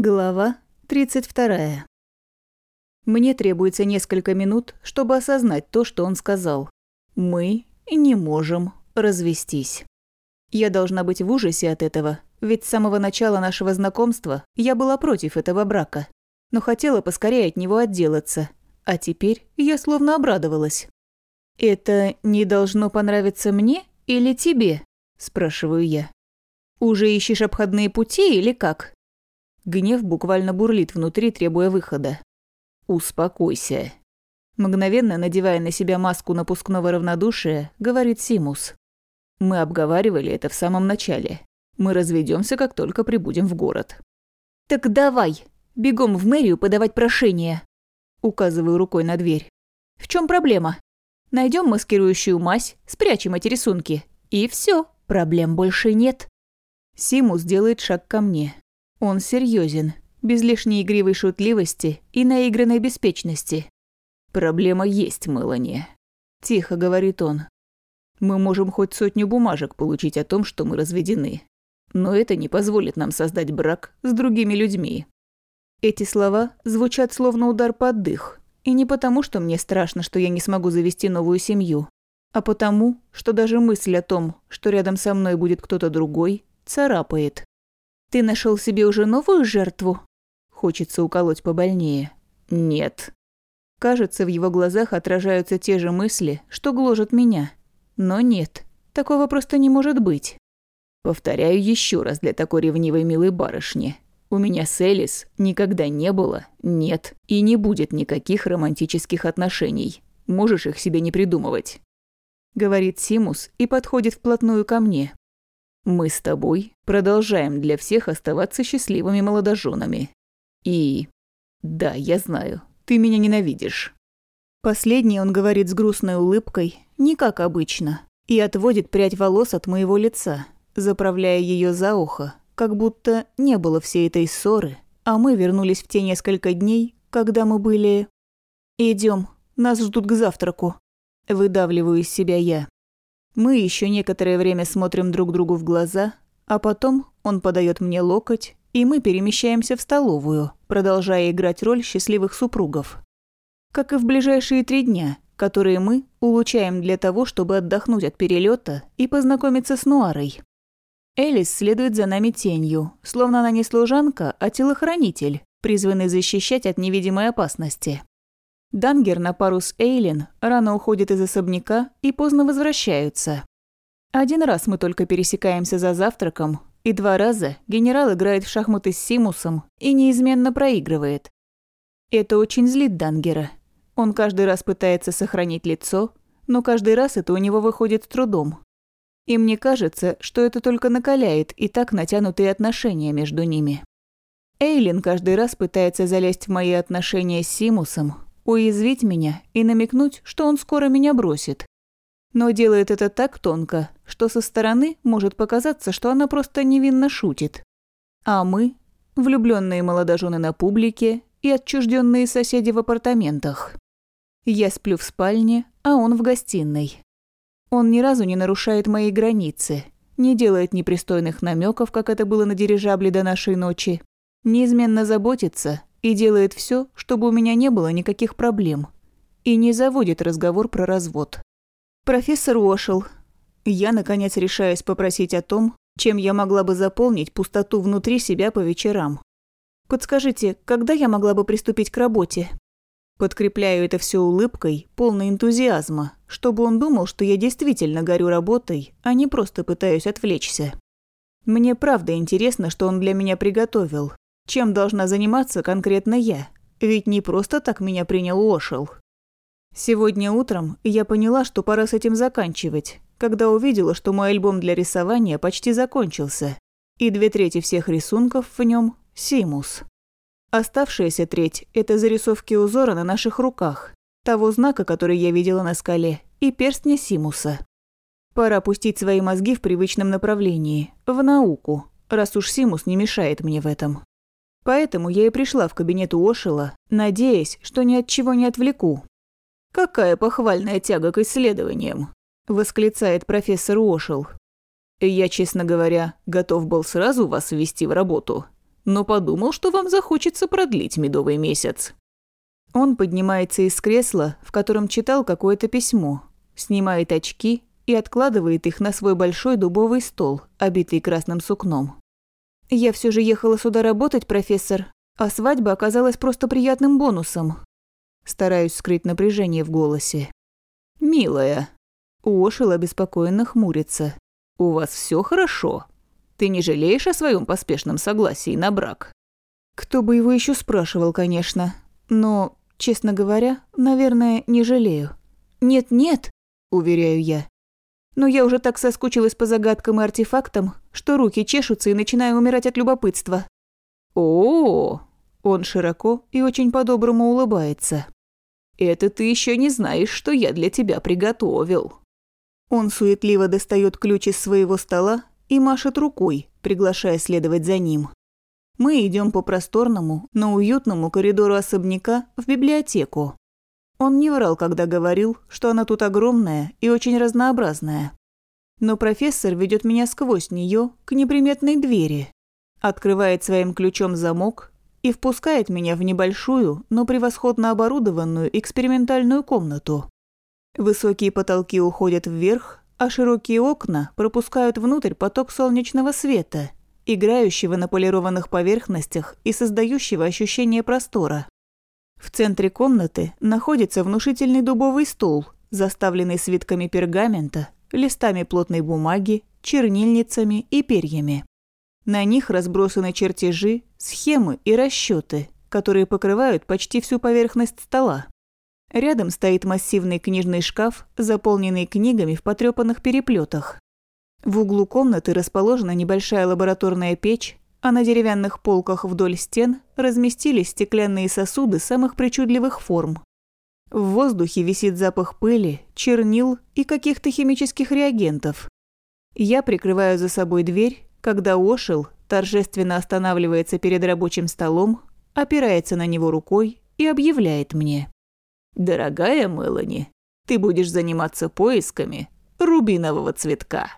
Глава 32. Мне требуется несколько минут, чтобы осознать то, что он сказал. Мы не можем развестись. Я должна быть в ужасе от этого, ведь с самого начала нашего знакомства я была против этого брака, но хотела поскорее от него отделаться, а теперь я словно обрадовалась. «Это не должно понравиться мне или тебе?» – спрашиваю я. «Уже ищешь обходные пути или как?» Гнев буквально бурлит внутри, требуя выхода. «Успокойся». Мгновенно надевая на себя маску напускного равнодушия, говорит Симус. «Мы обговаривали это в самом начале. Мы разведемся, как только прибудем в город». «Так давай, бегом в мэрию подавать прошение», указываю рукой на дверь. «В чем проблема? Найдем маскирующую мазь, спрячем эти рисунки. И все, проблем больше нет». Симус делает шаг ко мне, он серьезен, без лишней игривой шутливости и наигранной беспечности. «Проблема есть, Мелани», – тихо говорит он. «Мы можем хоть сотню бумажек получить о том, что мы разведены. Но это не позволит нам создать брак с другими людьми». Эти слова звучат словно удар под дых. И не потому, что мне страшно, что я не смогу завести новую семью, а потому, что даже мысль о том, что рядом со мной будет кто-то другой, царапает. Ты нашел себе уже новую жертву? Хочется уколоть побольнее. Нет. Кажется, в его глазах отражаются те же мысли, что гложат меня. Но нет, такого просто не может быть. Повторяю еще раз для такой ревнивой милой барышни. У меня с Элис никогда не было, нет и не будет никаких романтических отношений. Можешь их себе не придумывать. Говорит Симус и подходит вплотную ко мне, мы с тобой продолжаем для всех оставаться счастливыми молодоженами. И... Да, я знаю, ты меня ненавидишь. Последний он говорит с грустной улыбкой, не как обычно, и отводит прядь волос от моего лица, заправляя ее за ухо, как будто не было всей этой ссоры, а мы вернулись в те несколько дней, когда мы были... Идем, нас ждут к завтраку. Выдавливаю из себя я. Мы еще некоторое время смотрим друг другу в глаза, а потом он подает мне локоть, и мы перемещаемся в столовую, продолжая играть роль счастливых супругов. Как и в ближайшие три дня, которые мы улучшаем для того, чтобы отдохнуть от перелета и познакомиться с Нуарой. Элис следует за нами тенью, словно она не служанка, а телохранитель, призванный защищать от невидимой опасности. Дангер на пару с Эйлин рано уходит из особняка и поздно возвращаются. Один раз мы только пересекаемся за завтраком, и два раза генерал играет в шахматы с Симусом и неизменно проигрывает. Это очень злит Дангера. Он каждый раз пытается сохранить лицо, но каждый раз это у него выходит с трудом. И мне кажется, что это только накаляет и так натянутые отношения между ними. Эйлин каждый раз пытается залезть в мои отношения с Симусом, уязвить меня и намекнуть, что он скоро меня бросит. Но делает это так тонко, что со стороны может показаться, что она просто невинно шутит. А мы, влюбленные молодожены на публике и отчужденные соседи в апартаментах. Я сплю в спальне, а он в гостиной. Он ни разу не нарушает мои границы, не делает непристойных намеков, как это было на дирижабле до нашей ночи, неизменно заботится и делает все, чтобы у меня не было никаких проблем. И не заводит разговор про развод. Профессор Уошел. Я, наконец, решаюсь попросить о том, чем я могла бы заполнить пустоту внутри себя по вечерам. Подскажите, когда я могла бы приступить к работе? Подкрепляю это все улыбкой, полной энтузиазма, чтобы он думал, что я действительно горю работой, а не просто пытаюсь отвлечься. Мне правда интересно, что он для меня приготовил, чем должна заниматься конкретно я? Ведь не просто так меня принял Ошел. Сегодня утром я поняла, что пора с этим заканчивать, когда увидела, что мой альбом для рисования почти закончился, и две трети всех рисунков в нем – симус. Оставшаяся треть – это зарисовки узора на наших руках, того знака, который я видела на скале, и перстня симуса. Пора пустить свои мозги в привычном направлении, в науку, раз уж симус не мешает мне в этом. Поэтому я и пришла в кабинет у Ошила, надеясь, что ни от чего не отвлеку. «Какая похвальная тяга к исследованиям!» – восклицает профессор Ошил. «Я, честно говоря, готов был сразу вас ввести в работу. но подумал, что вам захочется продлить медовый месяц». Он поднимается из кресла, в котором читал какое-то письмо, снимает очки и откладывает их на свой большой дубовый стол, обитый красным сукном. «Я все же ехала сюда работать, профессор, а свадьба оказалась просто приятным бонусом». Стараюсь скрыть напряжение в голосе. «Милая». Уошел обеспокоенно хмурится. «У вас все хорошо? Ты не жалеешь о своем поспешном согласии на брак?» Кто бы его еще спрашивал, конечно. Но, честно говоря, наверное, не жалею. «Нет-нет», – уверяю я. Но я уже так соскучилась по загадкам и артефактам, что руки чешутся и начинаю умирать от любопытства. О, -о, -о он широко и очень по-доброму улыбается. Это ты еще не знаешь, что я для тебя приготовил. Он суетливо достает ключ из своего стола и машет рукой, приглашая следовать за ним. Мы идем по просторному, но уютному коридору особняка в библиотеку. Он не врал, когда говорил, что она тут огромная и очень разнообразная. Но профессор ведет меня сквозь нее к неприметной двери, открывает своим ключом замок и впускает меня в небольшую, но превосходно оборудованную экспериментальную комнату. Высокие потолки уходят вверх, а широкие окна пропускают внутрь поток солнечного света, играющего на полированных поверхностях и создающего ощущение простора. В центре комнаты находится внушительный дубовый стол, заставленный свитками пергамента, листами плотной бумаги, чернильницами и перьями. На них разбросаны чертежи, схемы и расчеты, которые покрывают почти всю поверхность стола. Рядом стоит массивный книжный шкаф, заполненный книгами в потрепанных переплетах. В углу комнаты расположена небольшая лабораторная печь, а на деревянных полках вдоль стен разместились стеклянные сосуды самых причудливых форм. В воздухе висит запах пыли, чернил и каких-то химических реагентов. Я прикрываю за собой дверь, когда Ошел торжественно останавливается перед рабочим столом, опирается на него рукой и объявляет мне. «Дорогая Мелани, ты будешь заниматься поисками рубинового цветка».